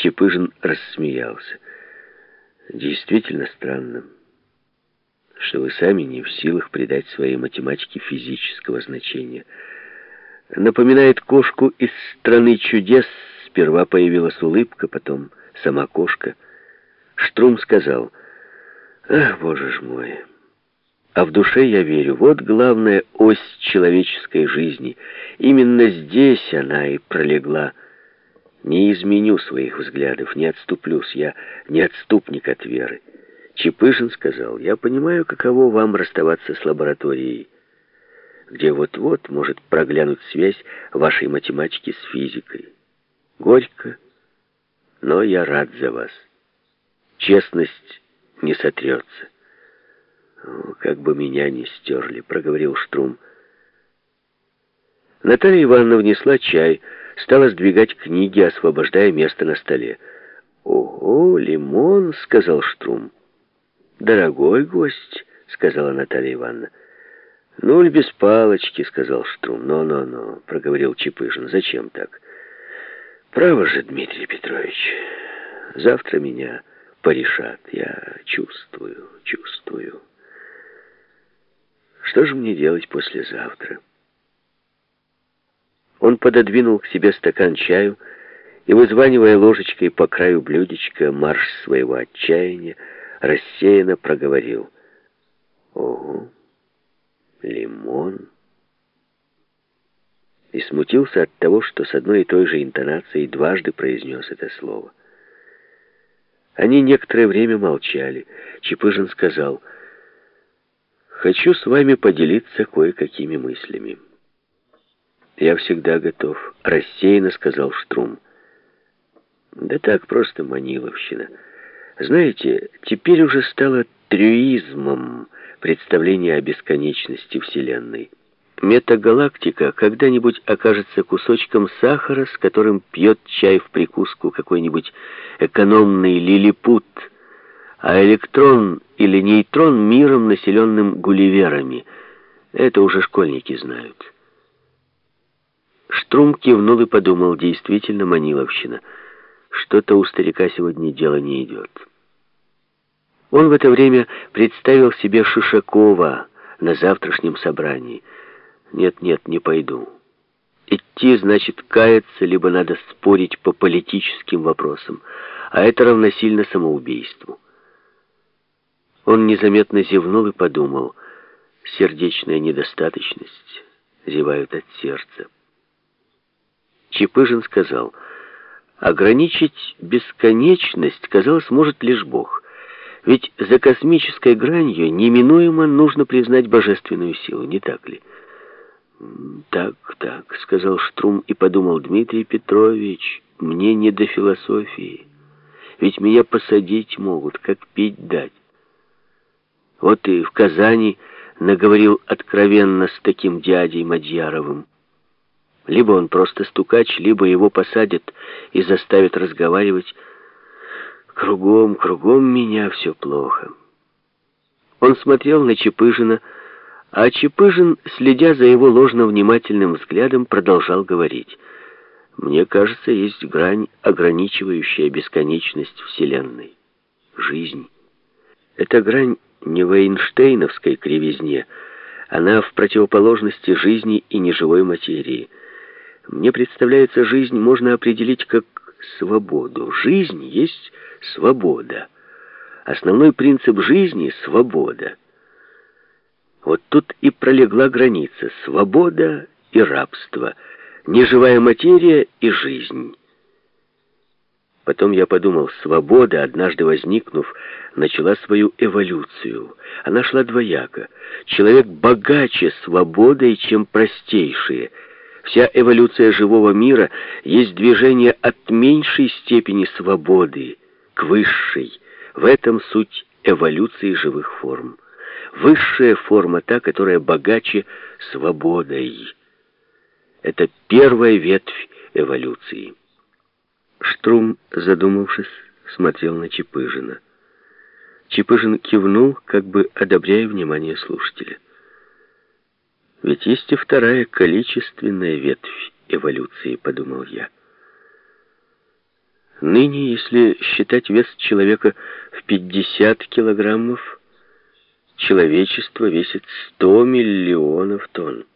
Чепыжин рассмеялся. Действительно странно, что вы сами не в силах придать своей математике физического значения. Напоминает кошку из страны чудес. Сперва появилась улыбка, потом сама кошка. Штрум сказал, «Ах, боже ж мой!» А в душе я верю, вот главная ось человеческой жизни. Именно здесь она и пролегла. Не изменю своих взглядов, не отступлюсь, я не отступник от веры. Чепышин сказал, я понимаю, каково вам расставаться с лабораторией, где вот-вот может проглянуть связь вашей математики с физикой. Горько, но я рад за вас. Честность не сотрется. «Как бы меня не стерли», — проговорил Штрум. Наталья Ивановна внесла чай, стала сдвигать книги, освобождая место на столе. «Ого, лимон!» — сказал Штрум. «Дорогой гость», — сказала Наталья Ивановна. «Нуль без палочки», — сказал Штрум. «Но-но-но», — проговорил Чепыжин. «Зачем так?» «Право же, Дмитрий Петрович, завтра меня порешат. Я чувствую, чувствую». Что же мне делать послезавтра? Он пододвинул к себе стакан чаю и, вызванивая ложечкой по краю блюдечка марш своего отчаяния, рассеянно проговорил. «Ого, лимон!» И смутился от того, что с одной и той же интонацией дважды произнес это слово. Они некоторое время молчали. Чепыжин сказал — Хочу с вами поделиться кое-какими мыслями. Я всегда готов, рассеянно сказал Штрум. Да так просто маниловщина. Знаете, теперь уже стало трюизмом представление о бесконечности Вселенной. Метагалактика когда-нибудь окажется кусочком сахара, с которым пьет чай в прикуску какой-нибудь экономный лилипут – а электрон или нейтрон миром, населенным гулливерами. Это уже школьники знают. Штрум кивнул и подумал, действительно маниловщина. Что-то у старика сегодня дело не идет. Он в это время представил себе Шишакова на завтрашнем собрании. Нет-нет, не пойду. Идти значит каяться, либо надо спорить по политическим вопросам, а это равносильно самоубийству. Он незаметно зевнул и подумал, сердечная недостаточность зевают от сердца. Чепыжин сказал, ограничить бесконечность, казалось, может лишь Бог. Ведь за космической гранью неминуемо нужно признать божественную силу, не так ли? «Так, так», — сказал Штрум и подумал, «Дмитрий Петрович, мне не до философии. Ведь меня посадить могут, как пить дать. Вот и в Казани наговорил откровенно с таким дядей Мадьяровым. Либо он просто стукач, либо его посадят и заставят разговаривать. Кругом, кругом меня все плохо. Он смотрел на Чепыжина, а Чепыжин, следя за его ложно-внимательным взглядом, продолжал говорить. «Мне кажется, есть грань, ограничивающая бесконечность Вселенной. Жизнь. Эта грань не в Эйнштейновской кривизне, она в противоположности жизни и неживой материи. Мне представляется, жизнь можно определить как свободу. Жизнь есть свобода. Основной принцип жизни — свобода. Вот тут и пролегла граница — свобода и рабство, неживая материя и жизнь. Потом я подумал, свобода, однажды возникнув, начала свою эволюцию. Она шла двояко. Человек богаче свободой, чем простейшие. Вся эволюция живого мира есть движение от меньшей степени свободы к высшей. В этом суть эволюции живых форм. Высшая форма та, которая богаче свободой. Это первая ветвь эволюции. Штрум, задумавшись, смотрел на Чепыжина. Чепыжин кивнул, как бы одобряя внимание слушателя. «Ведь есть и вторая количественная ветвь эволюции», — подумал я. Ныне, если считать вес человека в 50 килограммов, человечество весит 100 миллионов тонн.